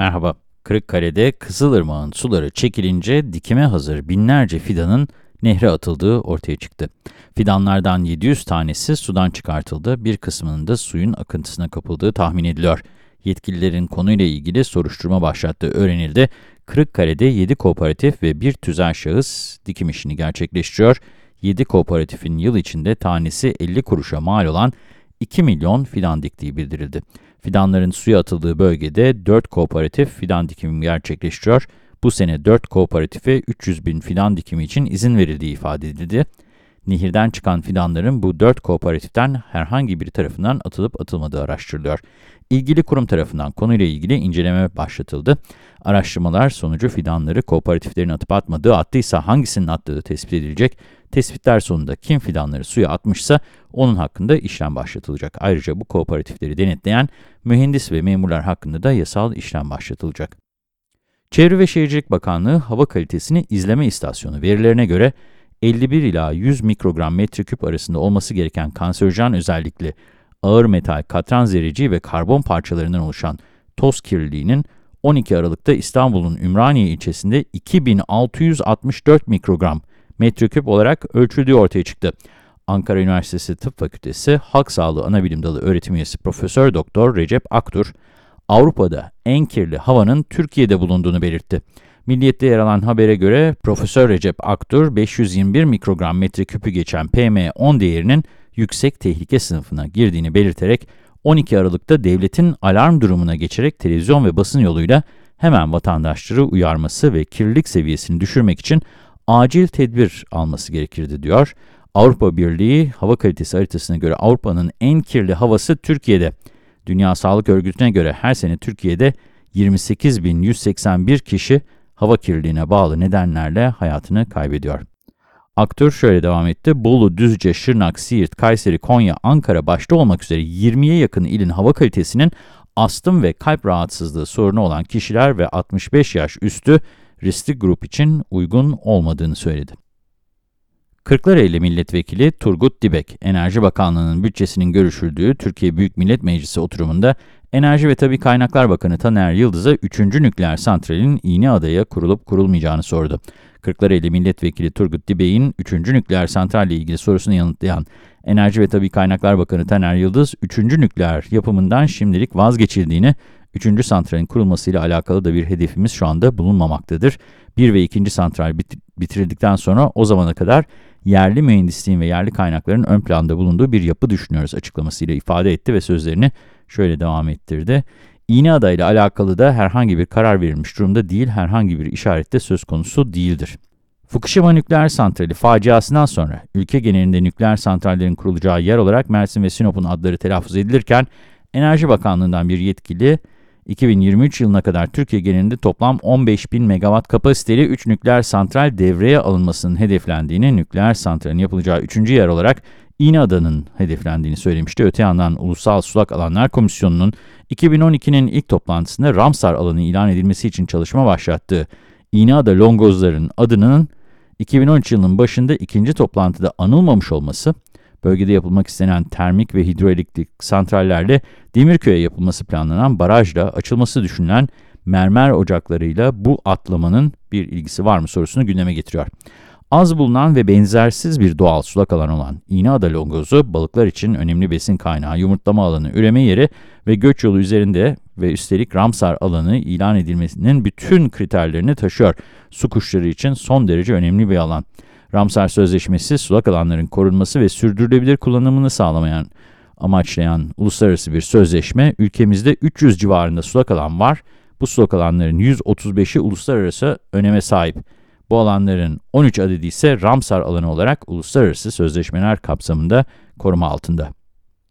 Merhaba. Kırıkkale'de Kızılırmak'ın suları çekilince dikime hazır binlerce fidanın nehre atıldığı ortaya çıktı. Fidanlardan 700 tanesi sudan çıkartıldı, bir kısmının da suyun akıntısına kapıldığı tahmin ediliyor. Yetkililerin konuyla ilgili soruşturma başlattığı öğrenildi. Kırıkkale'de 7 kooperatif ve bir tüzel şahıs dikim işini gerçekleştiriyor. 7 kooperatifin yıl içinde tanesi 50 kuruşa mal olan 2 milyon fidan diktiği bildirildi. Fidanların suya atıldığı bölgede 4 kooperatif fidan dikimi gerçekleştiriyor. Bu sene 4 kooperatife 300 bin fidan dikimi için izin verildiği ifade edildi. Nehirden çıkan fidanların bu 4 kooperatiften herhangi bir tarafından atılıp atılmadığı araştırılıyor. İlgili kurum tarafından konuyla ilgili inceleme başlatıldı. Araştırmalar sonucu fidanları kooperatiflerin atıp atmadığı, attıysa hangisinin attığı tespit edilecek. Tespitler sonunda kim fidanları suya atmışsa onun hakkında işlem başlatılacak. Ayrıca bu kooperatifleri denetleyen mühendis ve memurlar hakkında da yasal işlem başlatılacak. Çevre ve Şehircilik Bakanlığı Hava Kalitesini İzleme İstasyonu verilerine göre 51 ila 100 mikrogram metreküp arasında olması gereken kanserojen özellikli ağır metal, katran zerreci ve karbon parçalarından oluşan toz kirliliğinin 12 Aralık'ta İstanbul'un Ümraniye ilçesinde 2664 mikrogram metreküp olarak ölçüldüğü ortaya çıktı. Ankara Üniversitesi Tıp Fakültesi Halk Sağlığı Anabilim Dalı öğretim üyesi Profesör Doktor Recep Aktur, Avrupa'da en kirli havanın Türkiye'de bulunduğunu belirtti. Milliyet'te yer alan habere göre Profesör Recep Aktur, 521 mikrogram metreküpü geçen PM10 değerinin yüksek tehlike sınıfına girdiğini belirterek 12 Aralık'ta devletin alarm durumuna geçerek televizyon ve basın yoluyla hemen vatandaşları uyarması ve kirlilik seviyesini düşürmek için acil tedbir alması gerekirdi diyor. Avrupa Birliği hava kalitesi haritasına göre Avrupa'nın en kirli havası Türkiye'de. Dünya Sağlık Örgütü'ne göre her sene Türkiye'de 28.181 kişi hava kirliliğine bağlı nedenlerle hayatını kaybediyor. Aktör şöyle devam etti. Bolu, Düzce, Şırnak, Siirt, Kayseri, Konya, Ankara başta olmak üzere 20'ye yakın ilin hava kalitesinin astım ve kalp rahatsızlığı sorunu olan kişiler ve 65 yaş üstü riskli grup için uygun olmadığını söyledi. Kırklareli Milletvekili Turgut Dibek, Enerji Bakanlığı'nın bütçesinin görüşüldüğü Türkiye Büyük Millet Meclisi oturumunda Enerji ve Tabi Kaynaklar Bakanı Taner Yıldız'a 3. nükleer santralin İğneada'ya kurulup kurulmayacağını sordu. Kırklareli Milletvekili Turgut Dibek'in 3. nükleer santralle ilgili sorusunu yanıtlayan Enerji ve Tabi Kaynaklar Bakanı Taner Yıldız, 3. nükleer yapımından şimdilik vazgeçildiğini, 3. santralin kurulmasıyla alakalı da bir hedefimiz şu anda bulunmamaktadır. 1 ve 2. santral bit bitirildikten sonra o zamana kadar yerli mühendisliğin ve yerli kaynakların ön planda bulunduğu bir yapı düşünüyoruz açıklamasıyla ifade etti ve sözlerini şöyle devam ettirdi. İğneada ile alakalı da herhangi bir karar verilmiş durumda değil, herhangi bir işarette söz konusu değildir. Fukushima nükleer santrali faciasından sonra ülke genelinde nükleer santrallerin kurulacağı yer olarak Mersin ve Sinop'un adları telaffuz edilirken Enerji Bakanlığı'ndan bir yetkili 2023 yılına kadar Türkiye genelinde toplam 15 bin megawatt kapasiteli 3 nükleer santral devreye alınmasının hedeflendiğini, nükleer santralin yapılacağı 3. yer olarak İğneada'nın hedeflendiğini söylemişti. Öte yandan Ulusal Sulak Alanlar Komisyonu'nun 2012'nin ilk toplantısında Ramsar alanı ilan edilmesi için çalışma başlattığı İğneada Longozların adının 2013 yılının başında ikinci toplantıda anılmamış olması, bölgede yapılmak istenen termik ve hidroelektrik santrallerle Demirköy'e yapılması planlanan barajla açılması düşünülen mermer ocaklarıyla bu atlamanın bir ilgisi var mı sorusunu gündeme getiriyor. Az bulunan ve benzersiz bir doğal sulak alan olan İğneada longozu, balıklar için önemli besin kaynağı, yumurtlama alanı, üreme yeri ve göç yolu üzerinde ve üstelik Ramsar alanı ilan edilmesinin bütün kriterlerini taşıyor. Su kuşları için son derece önemli bir alan. Ramsar Sözleşmesi, sulak alanların korunması ve sürdürülebilir kullanımını sağlamayan, amaçlayan uluslararası bir sözleşme. Ülkemizde 300 civarında sulak alan var. Bu sulak alanların 135'i uluslararası öneme sahip. Bu alanların 13 adedi ise Ramsar alanı olarak uluslararası sözleşmeler kapsamında koruma altında.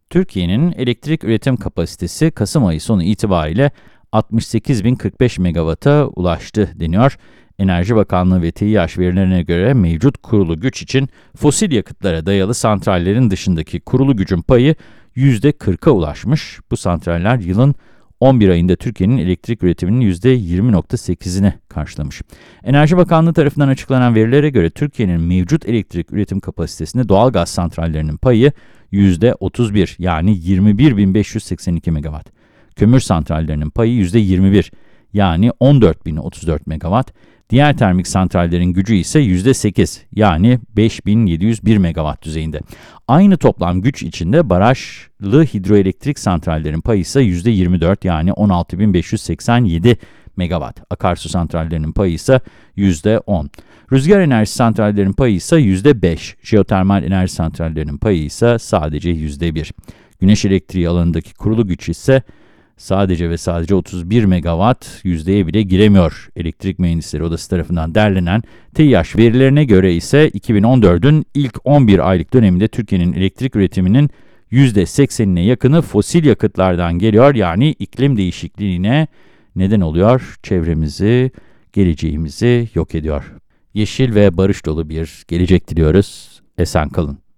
Türkiye'nin elektrik üretim kapasitesi Kasım ayı sonu itibariyle 68.045 megawata ulaştı deniyor. Enerji Bakanlığı ve TİAŞ verilerine göre mevcut kurulu güç için fosil yakıtlara dayalı santrallerin dışındaki kurulu gücün payı %40'a ulaşmış. Bu santraller yılın 11 ayında Türkiye'nin elektrik üretiminin %20.8'ini karşılamış. Enerji Bakanlığı tarafından açıklanan verilere göre Türkiye'nin mevcut elektrik üretim kapasitesinde doğal gaz santrallerinin payı %31 yani 21.582 megawatt. Kömür santrallerinin payı %21 yani 14.034 megawatt. Diğer termik santrallerin gücü ise %8 yani 5701 megawatt düzeyinde. Aynı toplam güç içinde barajlı hidroelektrik santrallerin payı ise %24 yani 16587 megawatt. Akarsu santrallerinin payı ise %10. Rüzgar enerji santrallerinin payı ise %5. Jeotermal enerji santrallerinin payı ise sadece %1. Güneş elektriği alanındaki kurulu güç ise sadece ve sadece 31 megawatt yüzdeye bile giremiyor. Elektrik Mühendisleri Odası tarafından derlenen TİAŞ verilerine göre ise 2014'ün ilk 11 aylık döneminde Türkiye'nin elektrik üretiminin %80'ine yakını fosil yakıtlardan geliyor. Yani iklim değişikliğine neden oluyor, çevremizi, geleceğimizi yok ediyor. Yeşil ve barış dolu bir gelecek diliyoruz. Esen kalın.